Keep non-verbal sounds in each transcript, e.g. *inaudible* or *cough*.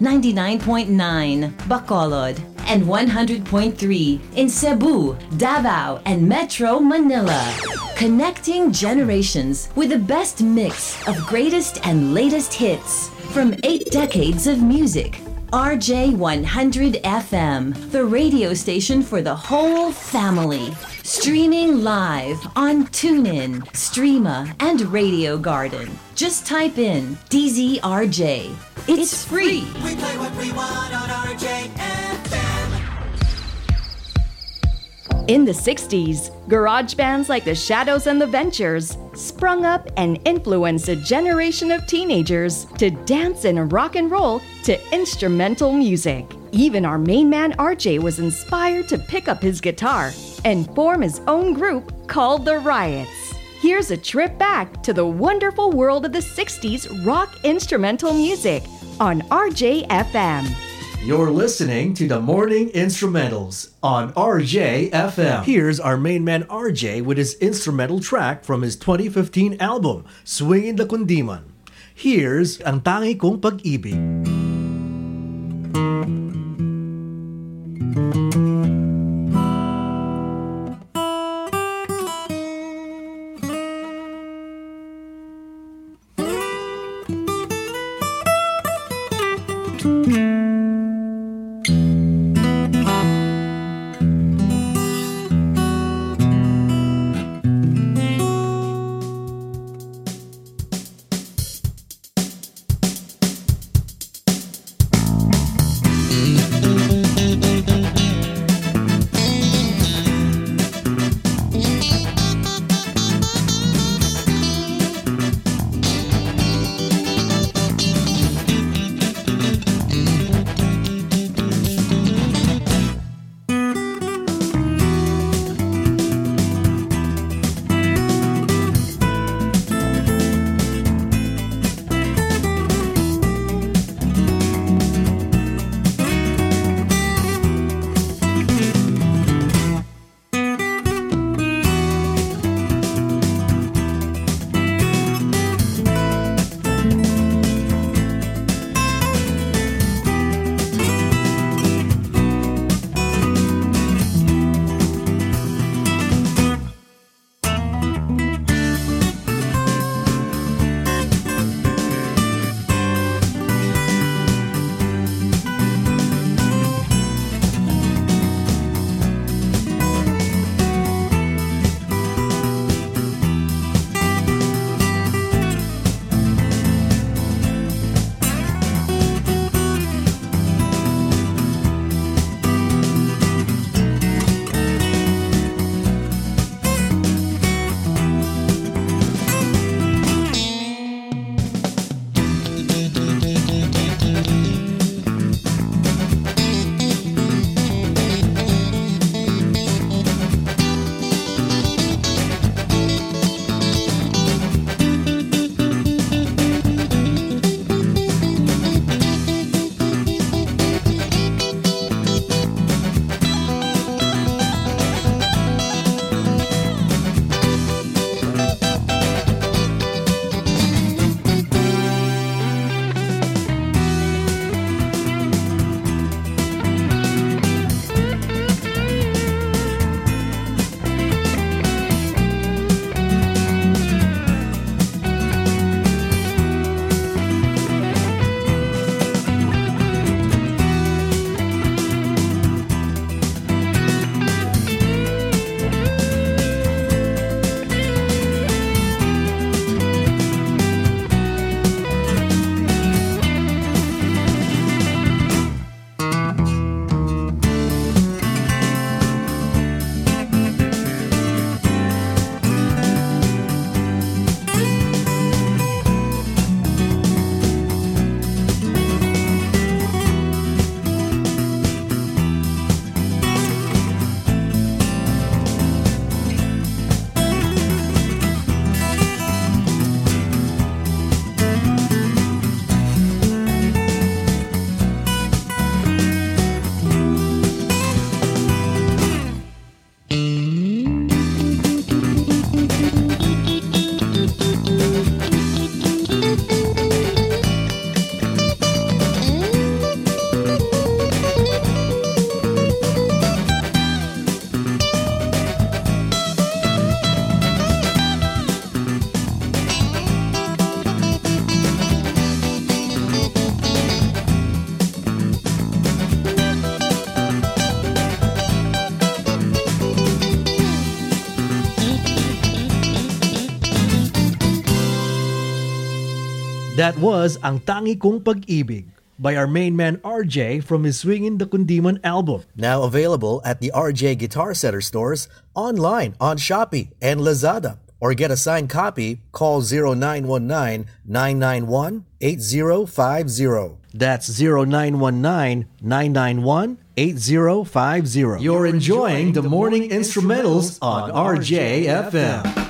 99.9 Bacolod, and 100.3 in Cebu, Davao, and Metro Manila. Connecting generations with the best mix of greatest and latest hits from eight decades of music. RJ100 FM, the radio station for the whole family. Streaming live on TuneIn, Streema, and Radio Garden. Just type in DZRJ. It's free. We play what we want on RJFM. In the 60s, garage bands like the Shadows and the Ventures sprung up and influenced a generation of teenagers to dance and rock and roll to instrumental music. Even our main man RJ was inspired to pick up his guitar and form his own group called The Riots. Here's a trip back to the wonderful world of the 60s rock instrumental music on RJFM. You're listening to the Morning Instrumentals on RJ FM. Here's our main man RJ with his instrumental track from his 2015 album, Swingin' the Kundiman. Here's Ang Tangi Kong Pag-ibig. Thank you. That was Ang Tangi Kong Pag-ibig by our main man RJ from his Swingin' the Kundiman album. Now available at the RJ Guitar Center stores, online on Shopee and Lazada. Or get a signed copy, call 0919-991-8050. That's 0919-991-8050. You're enjoying the morning instrumentals on RJFM.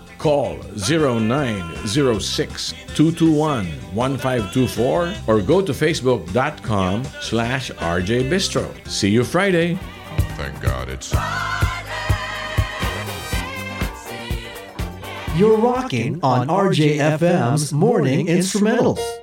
Call 0906 221 1524 or go to facebook.com slash RJ Bistro. See you Friday. Thank God it's. You're rocking on RJFM's Morning Instrumentals.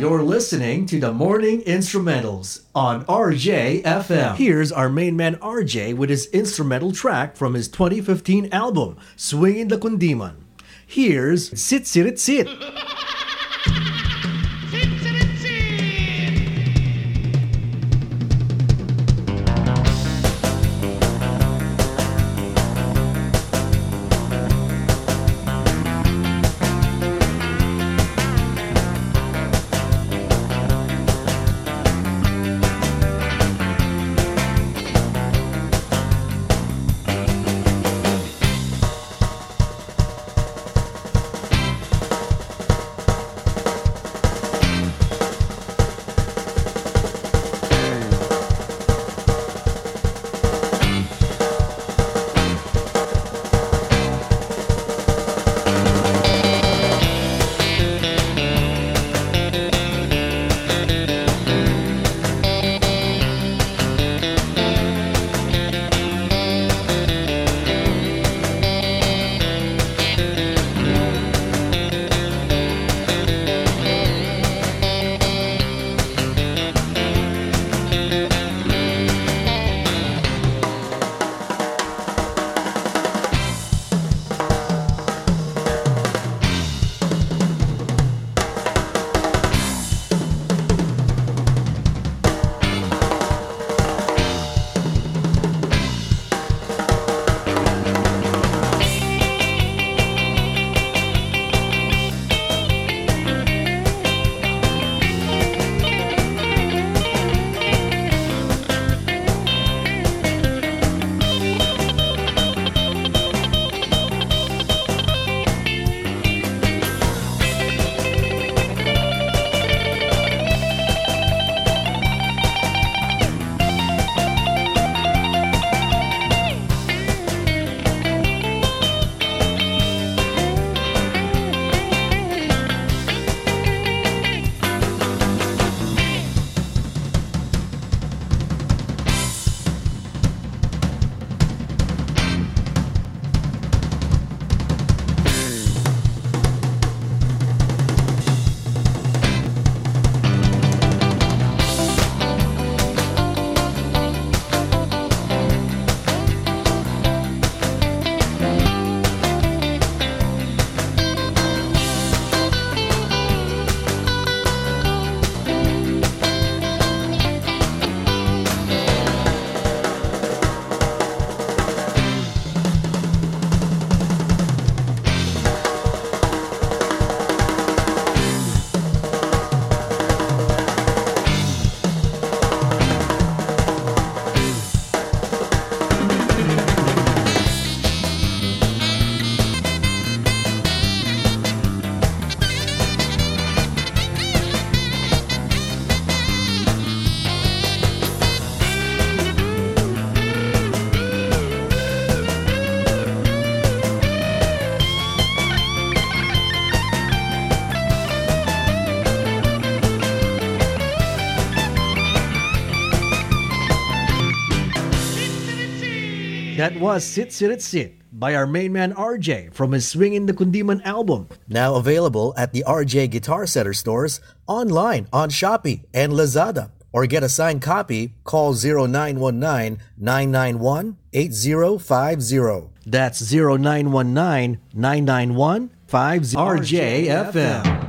You're listening to the Morning Instrumentals on RJFM. Here's our main man RJ with his instrumental track from his 2015 album, Swingin' the Kundiman. Here's Sitsiritsit. *laughs* was Sitsiritsit by our main man RJ from his Swingin' the Kundiman album. Now available at the RJ Guitar Center stores, online on Shopee and Lazada. Or get a signed copy, call 0919 991 8050. That's 0919 991 50RJFM.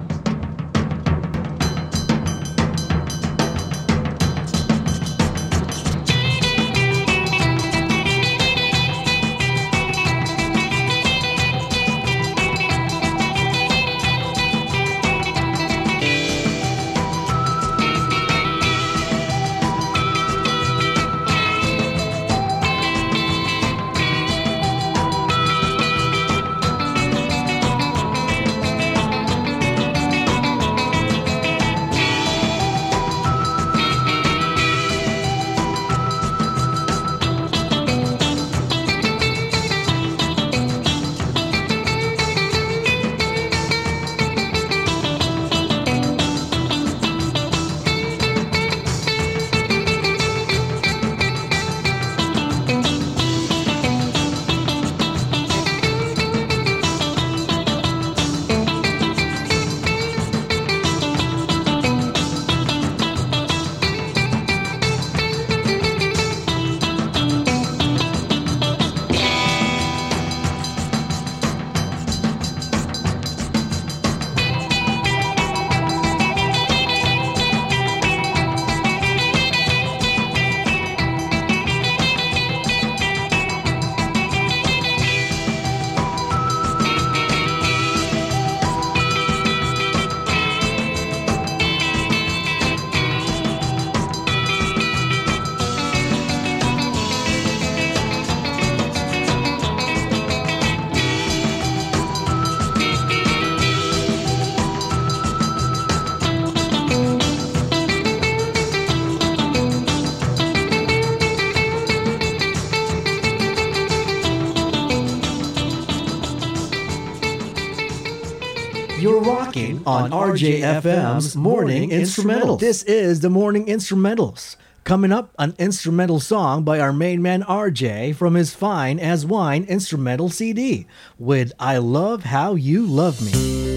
RJFM's Morning Instrumental. This is the Morning Instrumentals. Coming up, an instrumental song by our main man RJ from his Fine as Wine instrumental CD with I Love How You Love Me.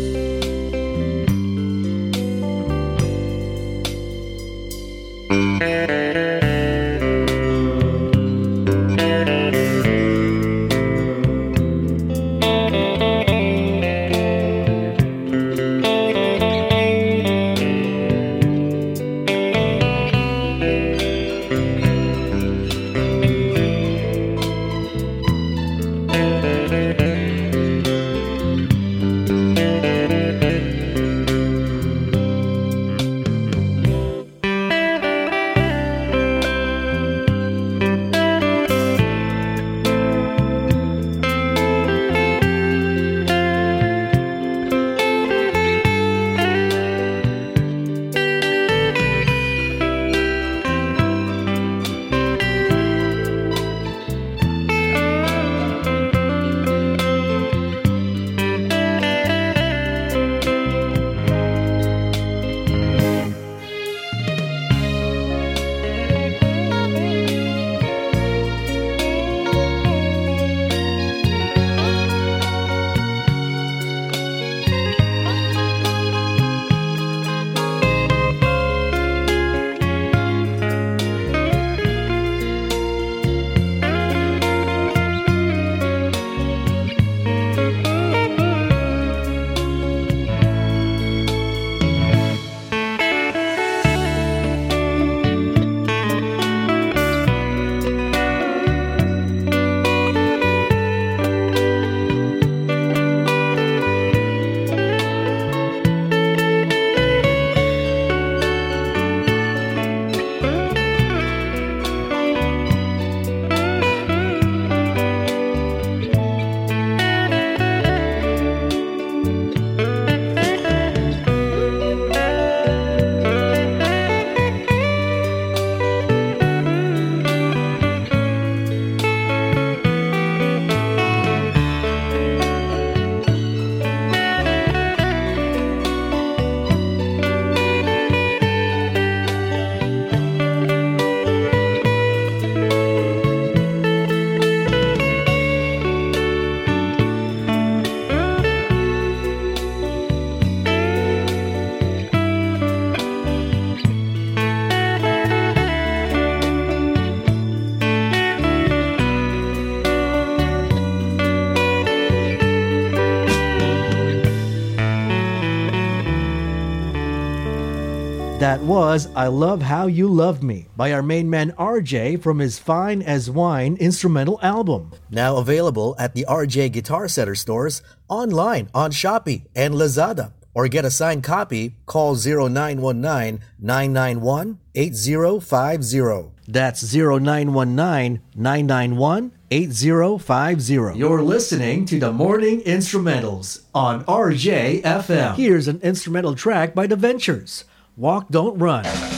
Was I Love How You Love Me by our main man RJ from his Fine as Wine instrumental album. Now available at the RJ Guitar Center stores, online on Shopee and Lazada. Or get a signed copy, call 0919 991 8050. That's 0919 991 8050. You're listening to the Morning Instrumentals on RJFM. Here's an instrumental track by The Ventures Walk Don't Run.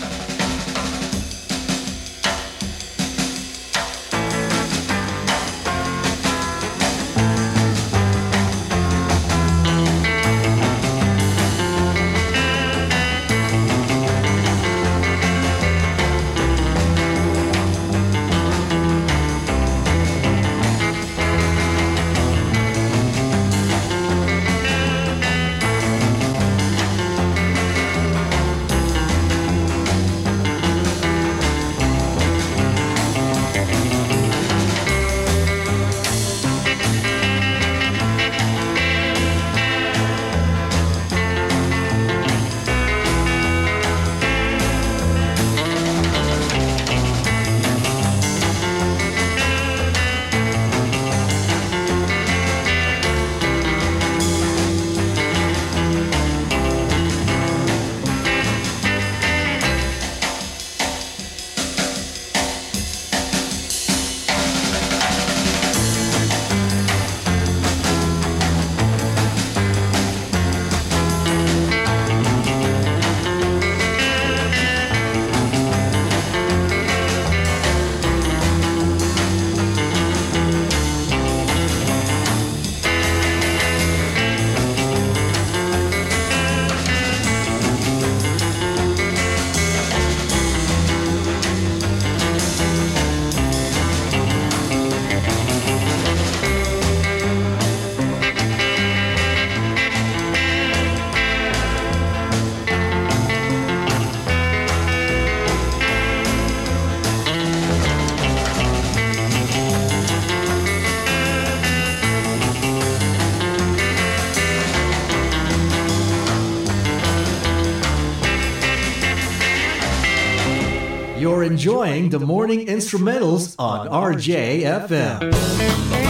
Enjoying the morning instrumentals on RJFM.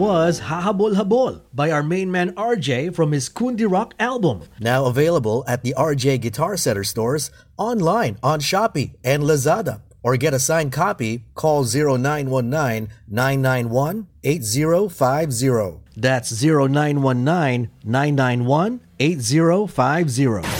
Was Hahabol Habol by our main man RJ from his Kundi Rock album. Now available at the RJ Guitar Center stores, online on Shopee and Lazada. Or get a signed copy, call 0919-991-8050. That's 0919-991-8050.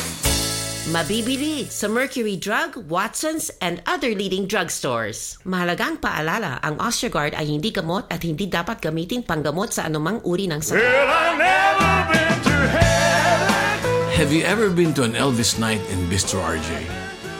Mabibili sa Mercury Drug, Watson's, and other leading drugstores. Mahalagang paalala, ang Osteogard ay hindi gamot at hindi dapat gamiting panggamot sa anumang uri ng sakit. Have you ever been to an Elvis night in Bistro RJ?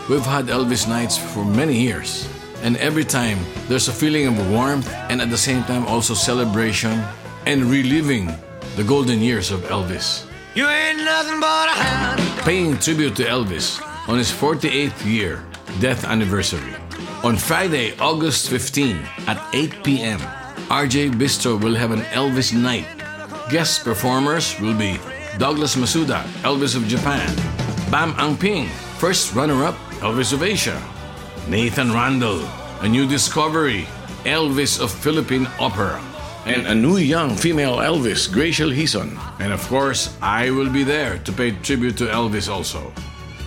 We've had Elvis nights for many years. And every time, there's a feeling of warmth and at the same time also celebration and reliving the golden years of Elvis. You ain't nothing but a hound Paying tribute to Elvis on his 48th year death anniversary. On Friday, August 15 at 8 p.m., RJ Bistro will have an Elvis night. Guest performers will be Douglas Masuda, Elvis of Japan, Bam Angping, first runner-up, Elvis of Asia, Nathan Randall, a new discovery, Elvis of Philippine Opera, and a new young female Elvis, Gracial Hison. And of course, I will be there to pay tribute to Elvis also.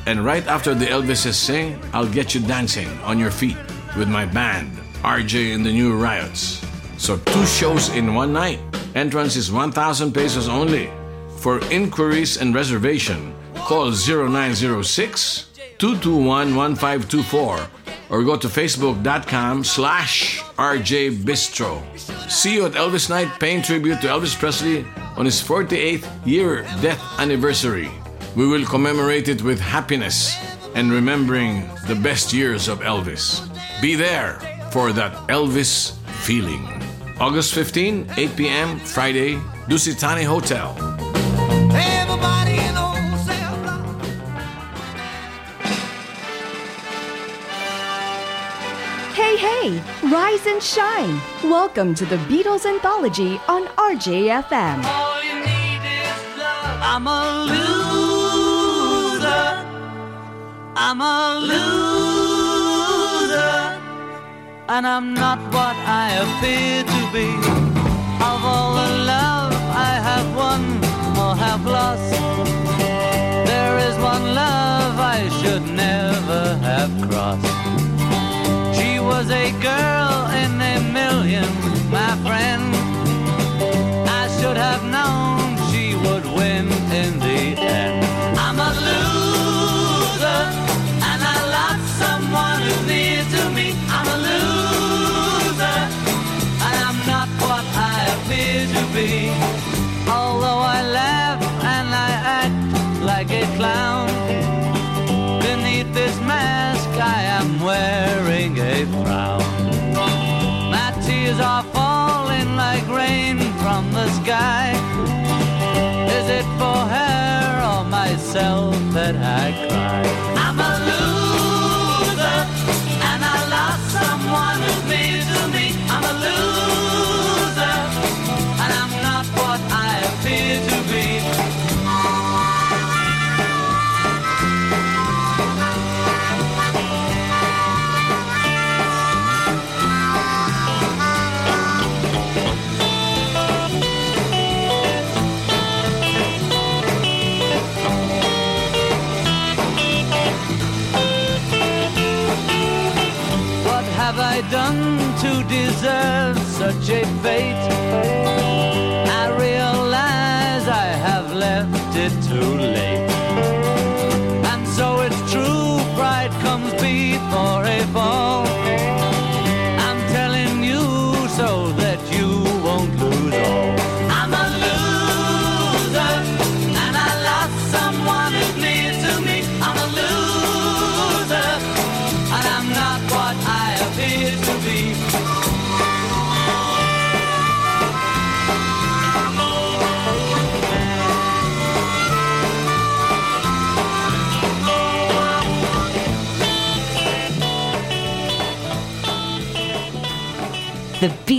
And right after the Elvises sing, I'll get you dancing on your feet with my band, RJ and the New Riots. So two shows in one night. Entrance is 1,000 pesos only. For inquiries and reservation, call 0906 221 1524 or go to facebook.com slash RJ Bistro. See you at Elvis Night paying tribute to Elvis Presley on his 48th year death anniversary. We will commemorate it with happiness and remembering the best years of Elvis. Be there for that Elvis feeling. August 15, 8 p.m., Friday, Dusit Thani Hotel. Hey, rise and shine. Welcome to the Beatles Anthology on RJFM. All you need is love. I'm a loser. I'm a loser. And I'm not what I appear to be. Of all the love I have won or have lost, there is one love I should never have crossed. Was a girl in a million, my friend. I should have known she would win in the end. I'm a loser, and I lost someone who's near to me. I'm a loser, and I'm not what I appear to be. Wearing a frown. My tears are falling like rain from the sky. Is it for her or myself that I cry? I'm a loser, and I lost someone who's near to me. I'm a loser, I done to deserve such a fate? I realize I have left it too late. And so it's true, pride comes before a fall.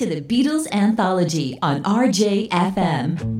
to the Beatles Anthology on RJFM.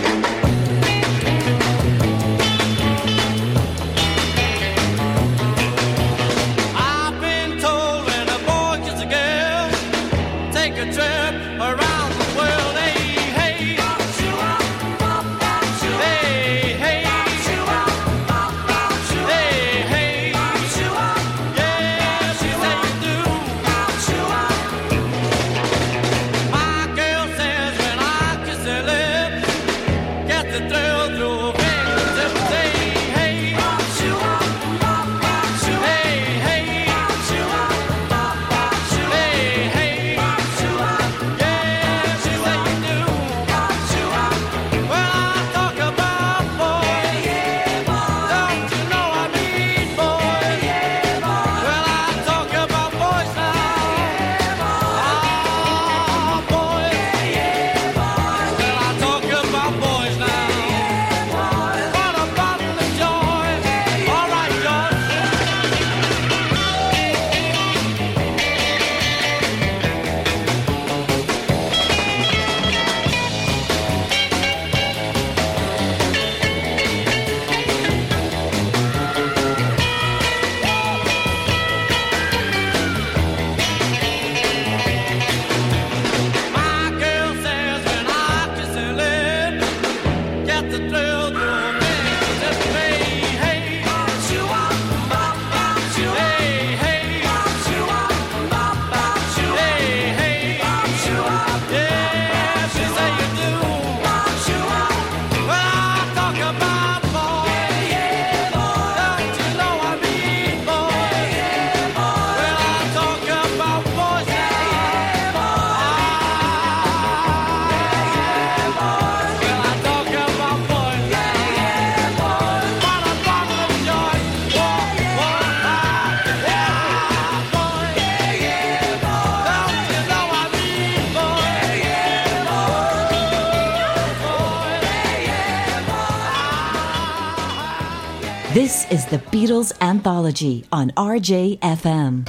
Anthology on RJFM.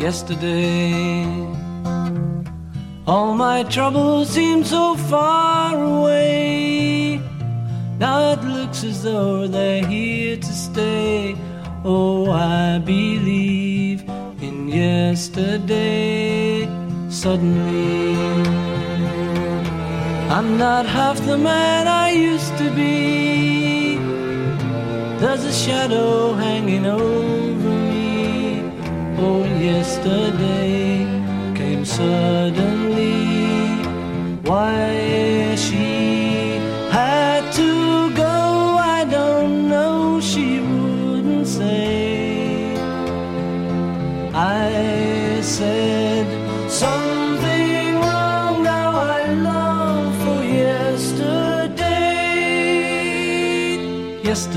Yesterday, all my troubles seemed so far away. Now it looks as though they're here to stay. Oh, I believe in yesterday. Suddenly, I'm not half the man I be? There's a shadow hanging over me. Oh, yesterday came suddenly. Why?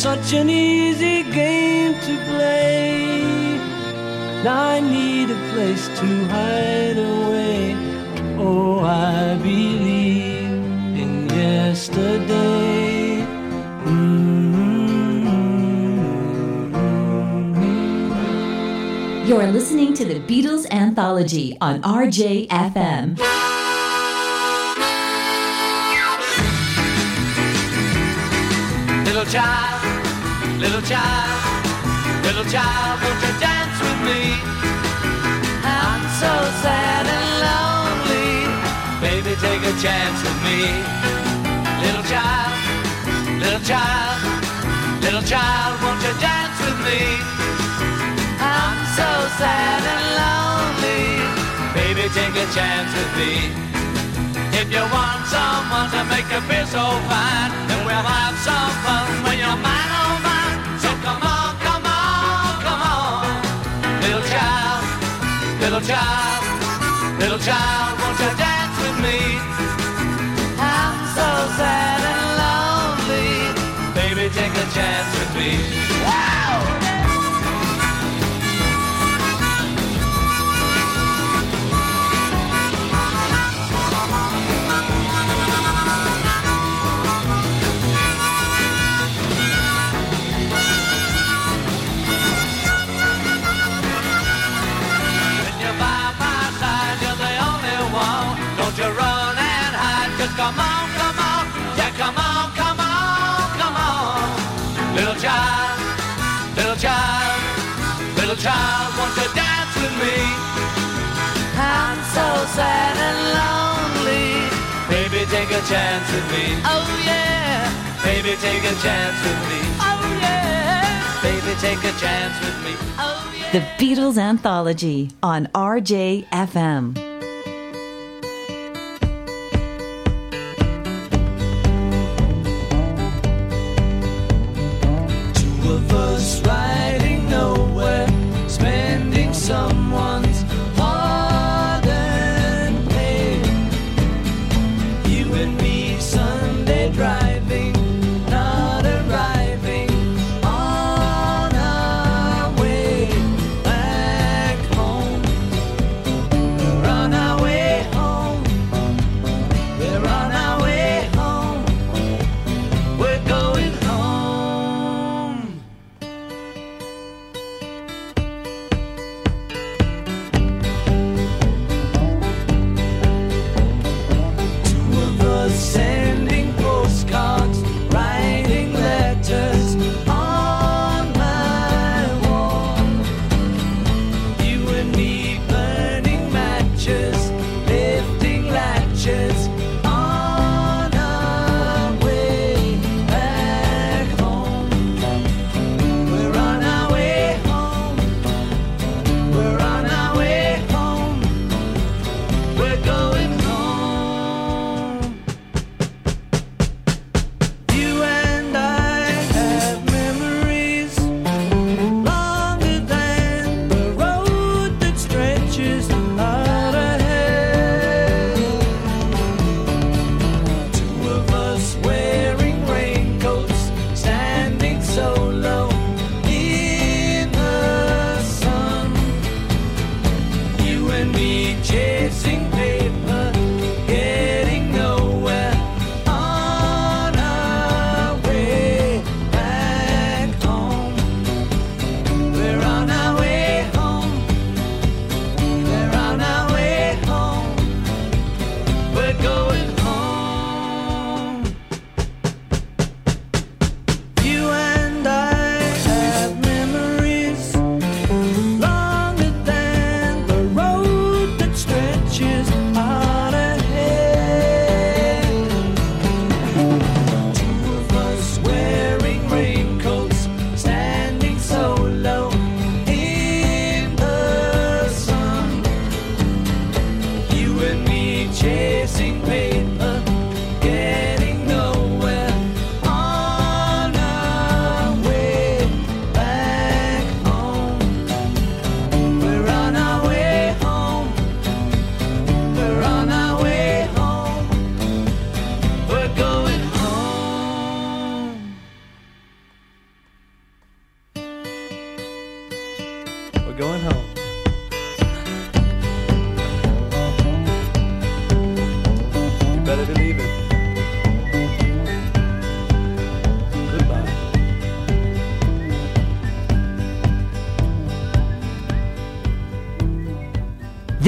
Such an easy game to play. Now I need a place to hide away. Oh, I believe in yesterday. Mm-hmm. You're listening to the Beatles Anthology on RJFM. Little child, little child, little child, won't you dance with me? I'm so sad and lonely. Baby, take a chance with me. Little child, little child, little child, won't you dance with me? I'm so sad and lonely. Baby, take a chance with me. If you want someone to make you feel so fine, then we'll have some fun when you're mine, little child, little child, won't you dance with me? I'm so sad and lonely. Baby, take a chance with me. Wow! Child, little child, won't you dance with me? I'm so sad and lonely. Baby, take a chance with me. Oh yeah. Baby, take a chance with me. Oh yeah. Baby, take a chance with me. Oh yeah. The Beatles Anthology on RJFM.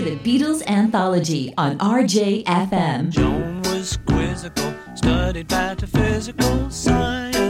to the Beatles Anthology on RJFM. Joan was quizzical, studied metaphysical science.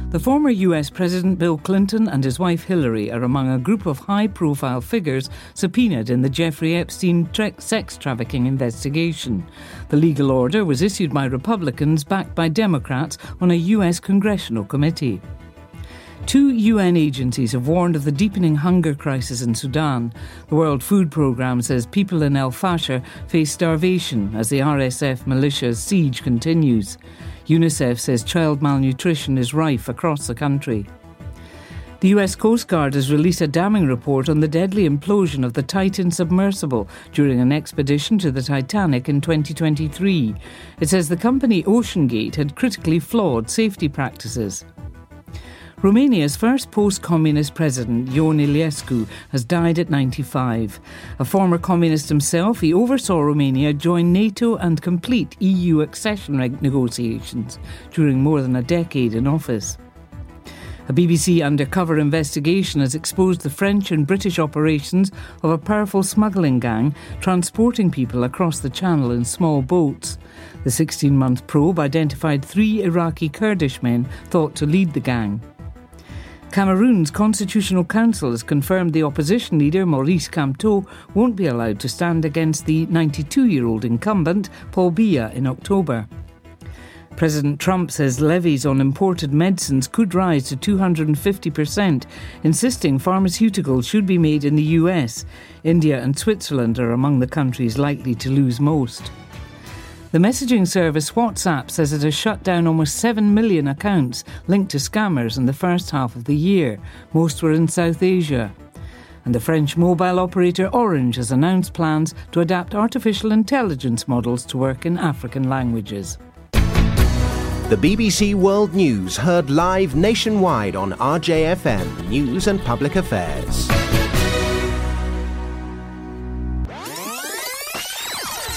The former US President Bill Clinton and his wife Hillary are among a group of high profile figures subpoenaed in the Jeffrey Epstein tre- sex trafficking investigation. The legal order was issued by Republicans backed by Democrats on a US congressional committee. Two UN agencies have warned of the deepening hunger crisis in Sudan. The World Food Programme says people in El Fasher face starvation as the RSF militia's siege continues. UNICEF says child malnutrition is rife across the country. The US Coast Guard has released a damning report on the deadly implosion of the Titan submersible during an expedition to the Titanic in 2023. It says the company OceanGate had critically flawed safety practices. Romania's first post communist president, Ion Iliescu, has died at 95. A former communist himself, he oversaw Romania join NATO and complete EU accession negotiations during more than a decade in office. A BBC undercover investigation has exposed the French and British operations of a powerful smuggling gang transporting people across the channel in small boats. The 16 month probe identified three Iraqi Kurdish men thought to lead the gang. Cameroon's Constitutional Council has confirmed the opposition leader Maurice Kamto won't be allowed to stand against the 92 year old incumbent Paul Biya in October. President Trump says levies on imported medicines could rise to 250%, insisting pharmaceuticals should be made in the US. India and Switzerland are among the countries likely to lose most. The messaging service WhatsApp says it has shut down almost 7 million accounts linked to scammers in the first half of the year. Most were in South Asia. And the French mobile operator Orange has announced plans to adapt artificial intelligence models to work in African languages. The BBC World News heard live nationwide on RJFM News and Public Affairs.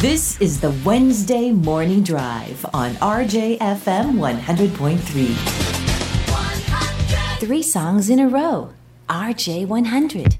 This is the Wednesday Morning Drive on RJFM 100.3. Three songs in a row. RJ 100.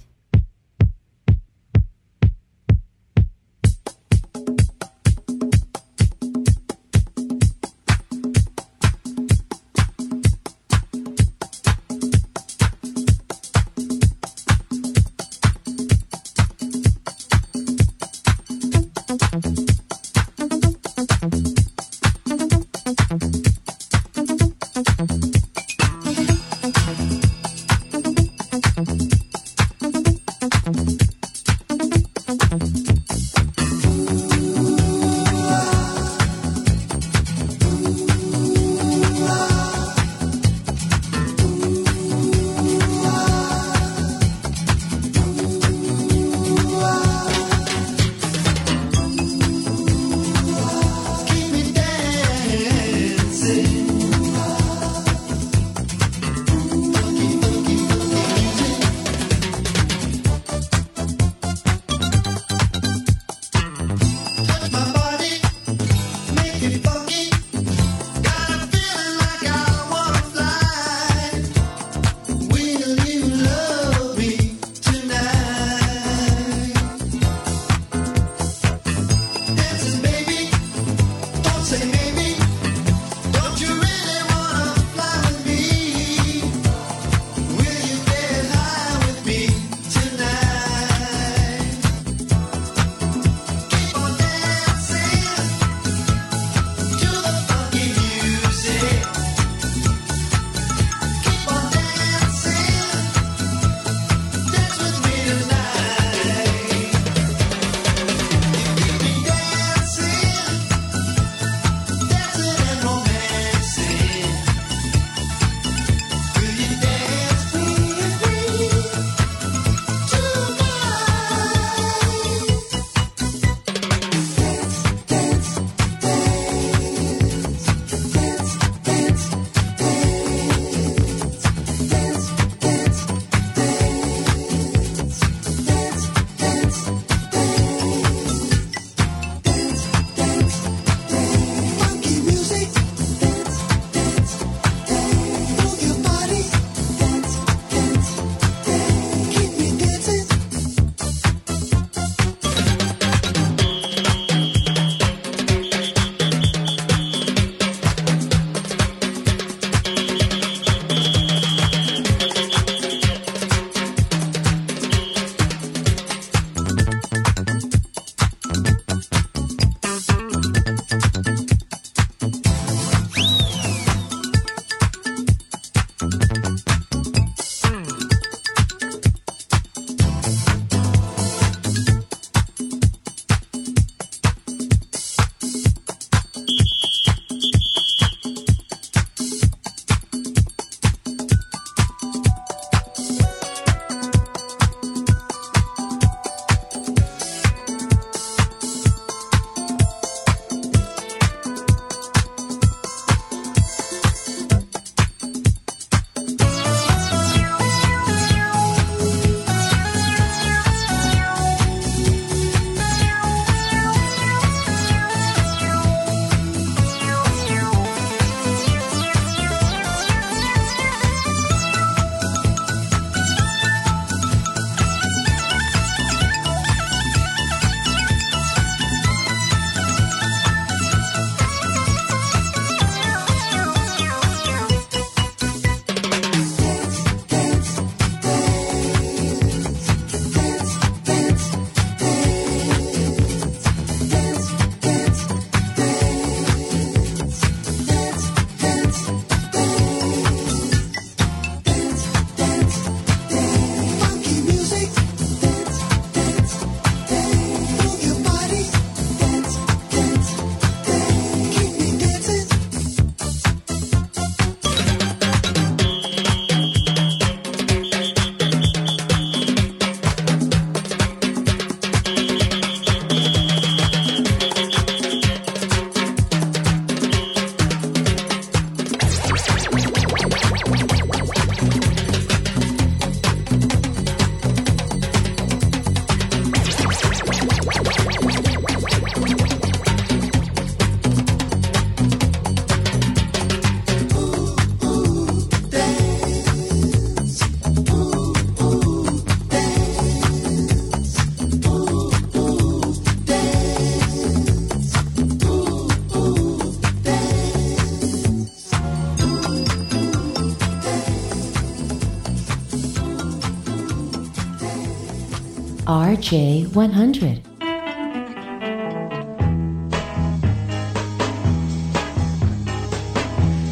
RJ100.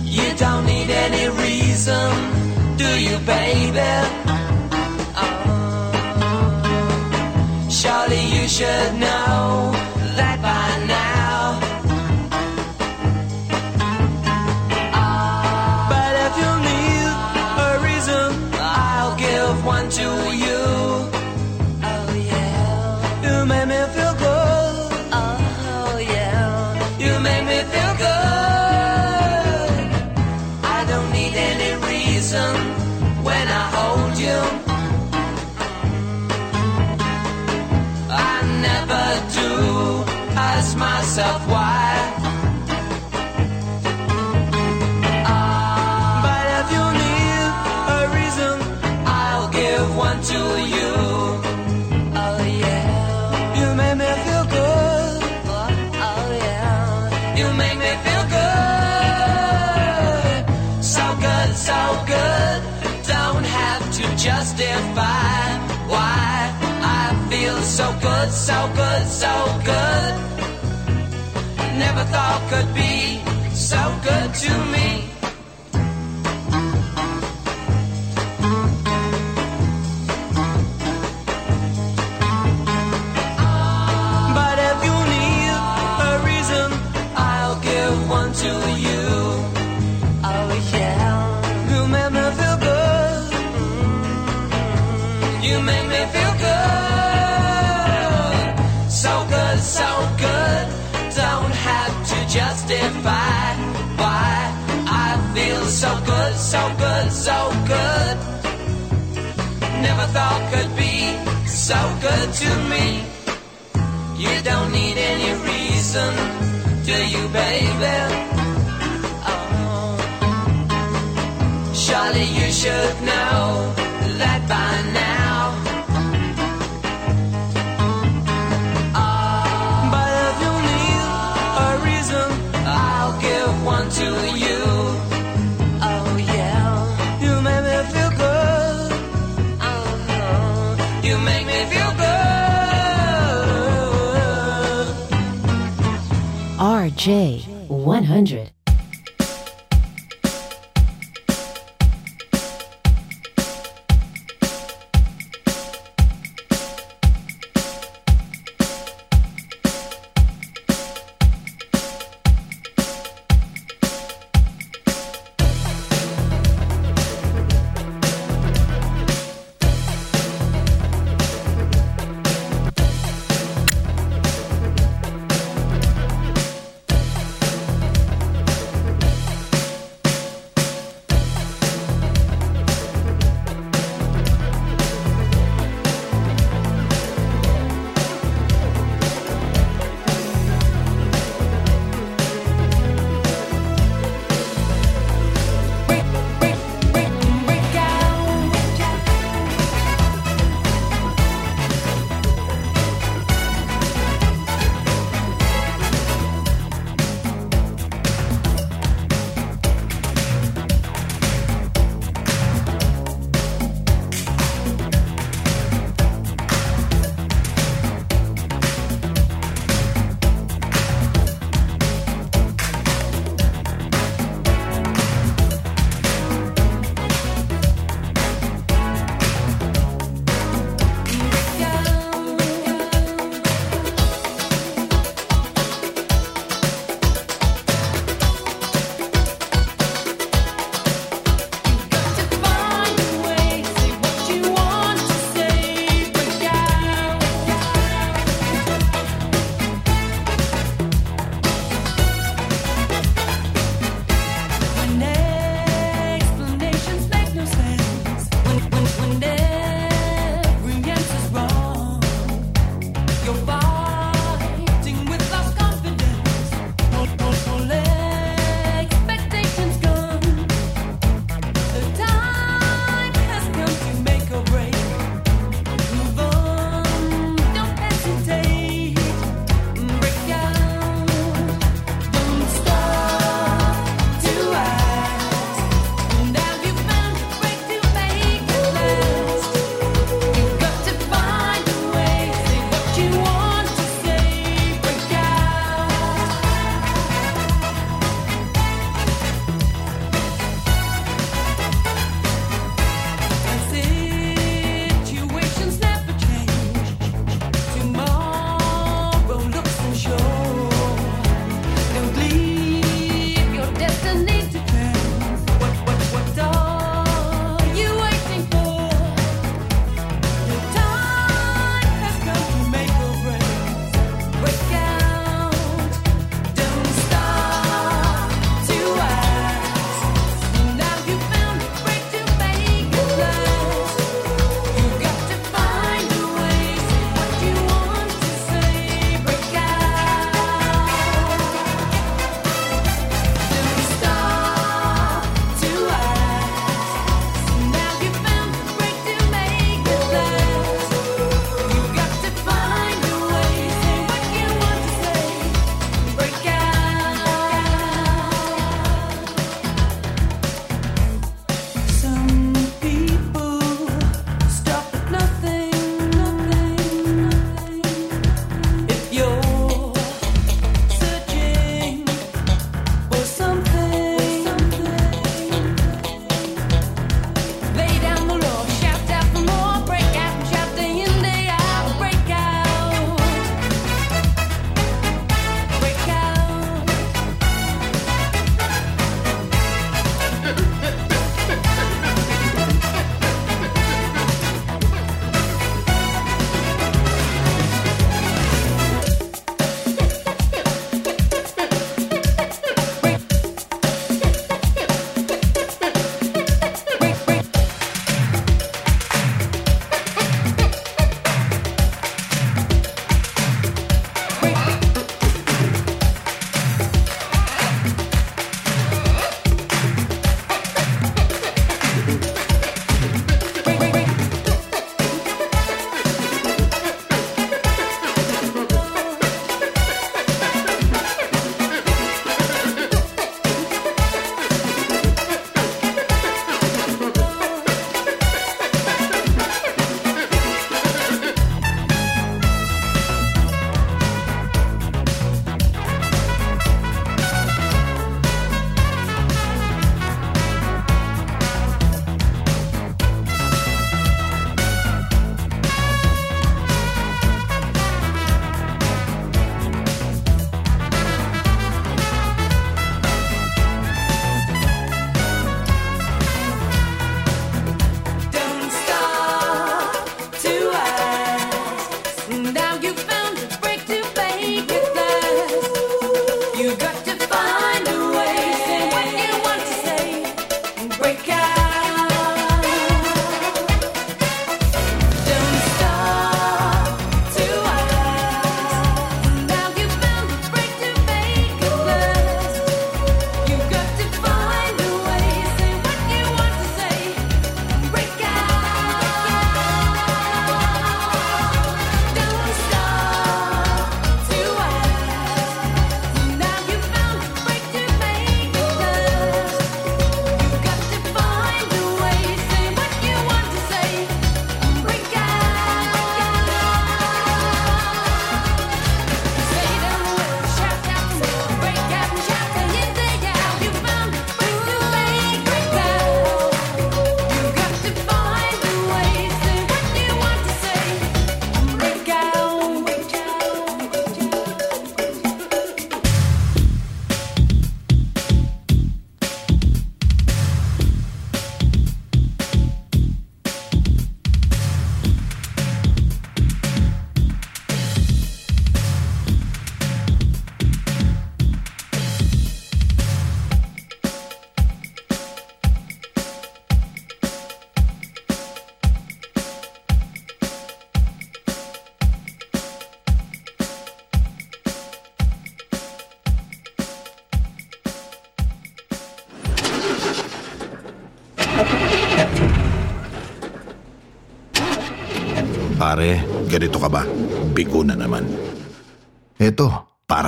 You don't need any reason, do you, baby? Oh. Surely you should know. so good, so good, so good. Never thought could be so good to me. never thought could be so good to me. You don't need any reason, do you, baby? Oh, surely you should know. J100.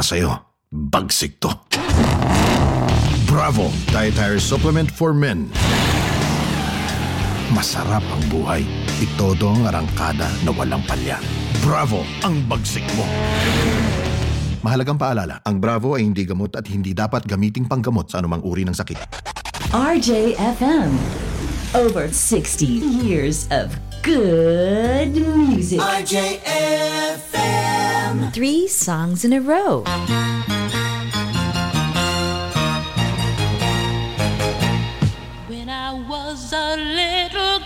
Sa'yo. Bagsik to. Bravo! Dietary Supplement for Men. Masarap ang buhay. Itodo ang arangkada na walang palya. Bravo! Ang bagsik mo! Mahalagang paalala, ang Bravo ay hindi gamot at hindi dapat gamiting panggamot sa anumang uri ng sakit. RJFM. Over 60 years of good music. RJFM. Three songs in a row. When I was a little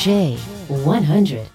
J100.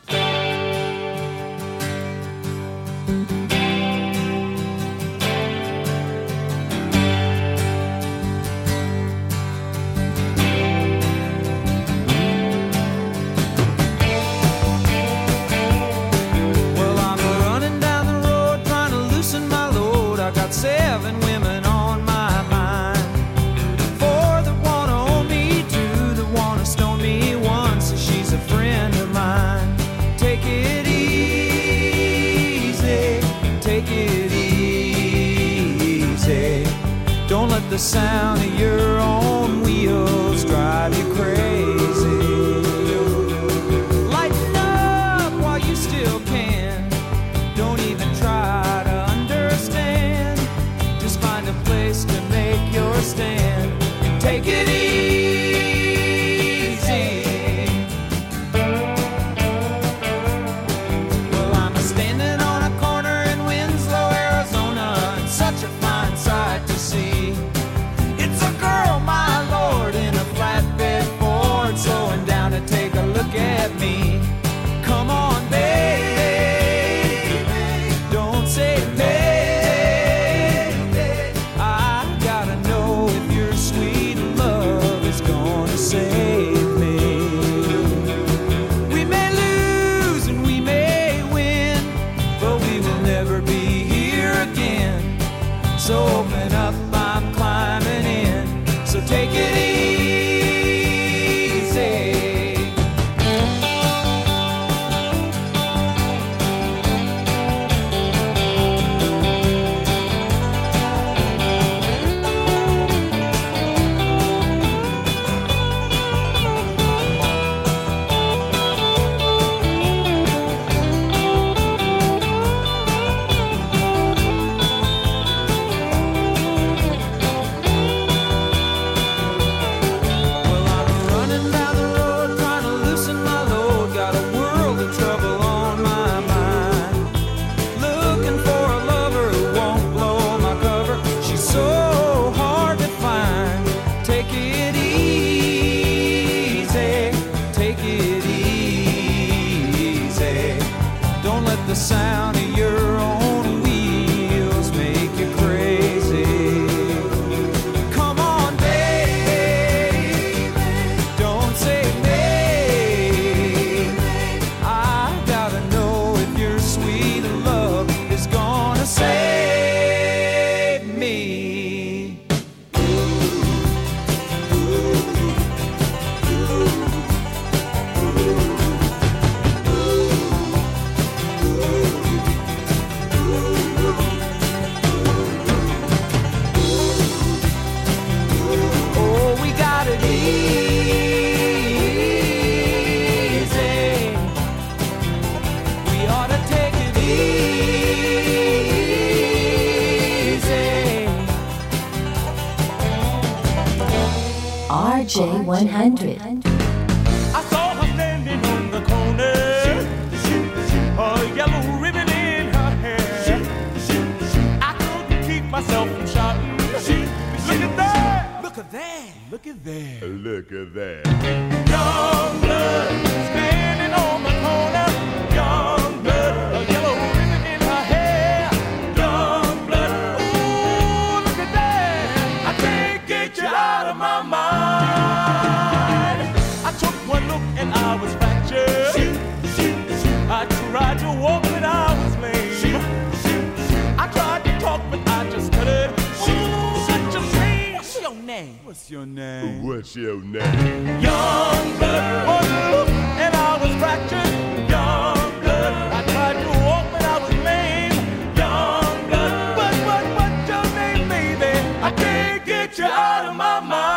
My mind.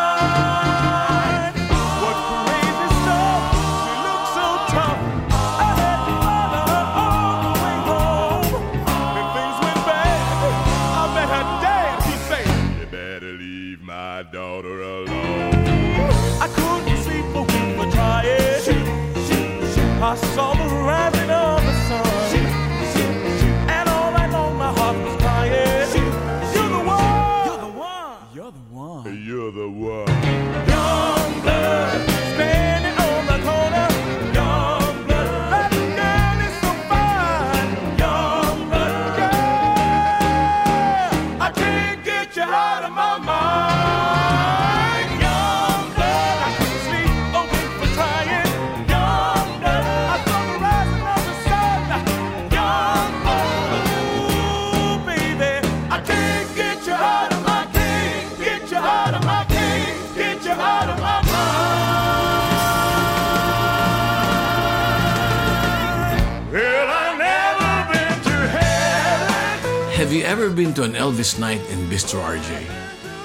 Ever been to an Elvis night in Bistro RJ?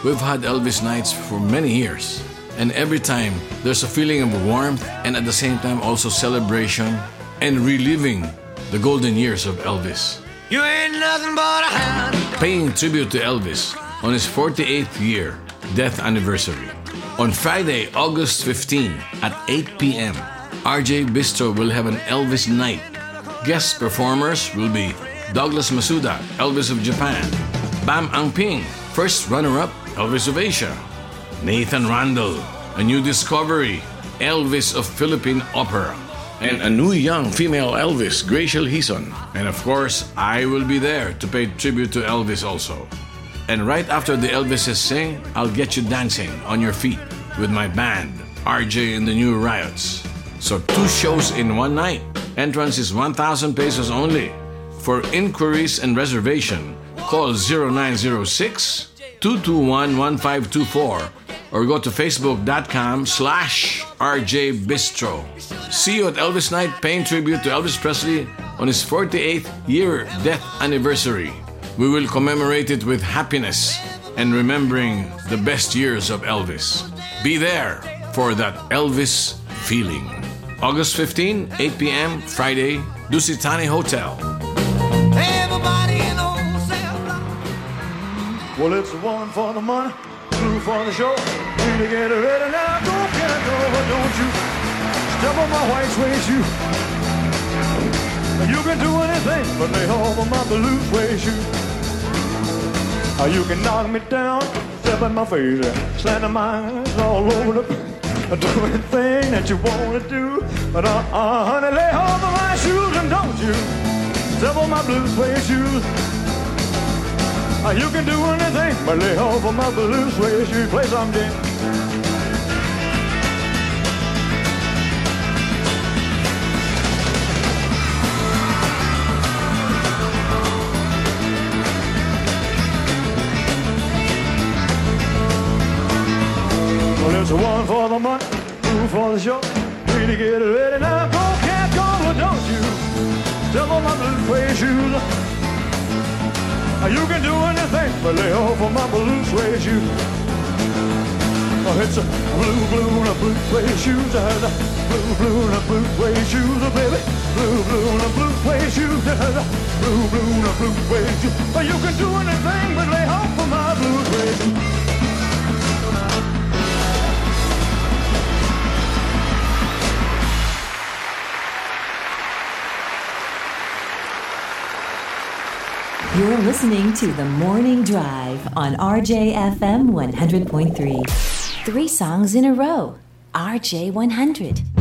We've had Elvis nights for many years, and every time there's a feeling of warmth and at the same time also celebration and reliving the golden years of Elvis. You ain't nothing but a hound. Paying tribute to Elvis on his 48th year death anniversary. On Friday, August 15 at 8 p.m., RJ Bistro will have an Elvis night. Guest performers will be Douglas Masuda, Elvis of Japan, Bam Angping, first runner-up, Elvis of Asia, Nathan Randall, a new discovery, Elvis of Philippine Opera, and a new young female Elvis, Graciel Hison. And of course, I will be there to pay tribute to Elvis also. And right after the Elvises sing, I'll get you dancing on your feet with my band, RJ and the New Riots. So two shows in one night. Entrance is 1,000 pesos only. For inquiries and reservation, call 0906 221 1524 or go to facebook.com slash RJ Bistro. See you at Elvis Night paying tribute to Elvis Presley on his 48th year death anniversary. We will commemorate it with happiness and remembering the best years of Elvis. Be there for that Elvis feeling. August 15, 8 p.m., Friday, Dusit Thani Hotel. Well, it's one for the money, two for the show. Three to get ready now. Go, can I go? But don't you step on my white suede shoe. You can do anything but lay of my blue suede shoe. You can knock me down, step in my face, and slander my eyes all over the place. Do anything that you want to do, but uh, uh, honey, lay of my shoes and don't you step on my blue suede shoes. Uh, You can do anything but lay off of my blue suede shoes. Play some James. Well, it's one for the money, two for the show. Three to get ready now. Go, cat, go, don't you step on my blue suede shoes. You can do anything but lay off of my blue suede shoes. Oh, it's a blue, blue, and a blue suede shoes. Uh, the blue, blue, and a blue suede shoes, uh, baby. Blue, blue, and a blue suede shoes. Uh, the blue, blue, and a blue suede shoes. Uh, You can do anything but lay off of my blue suede shoes. You're listening to The Morning Drive on RJFM 100.3. Three songs in a row. RJ 100.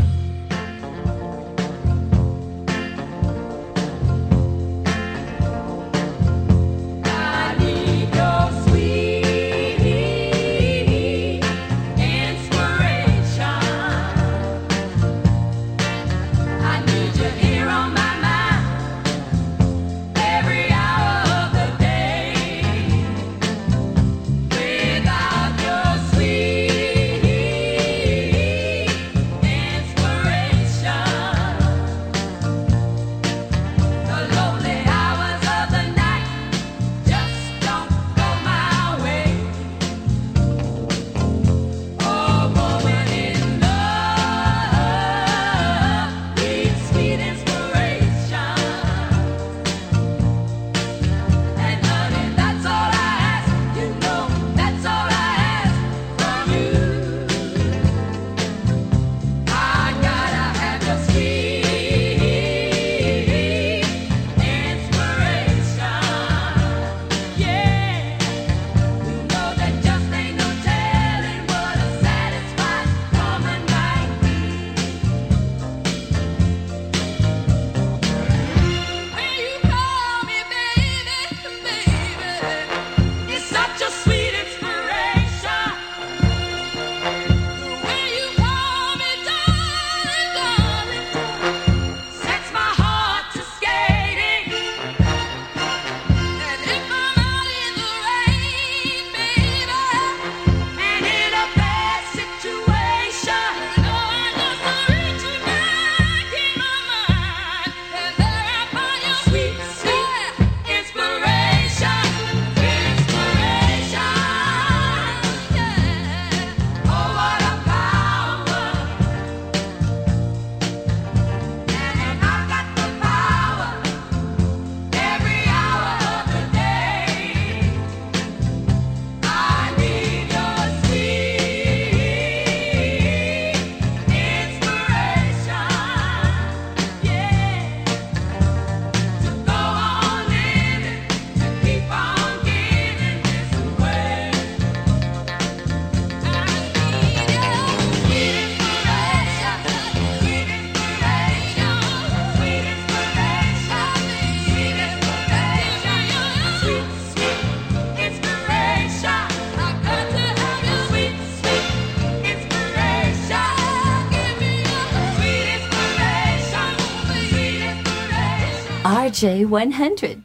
RJ100.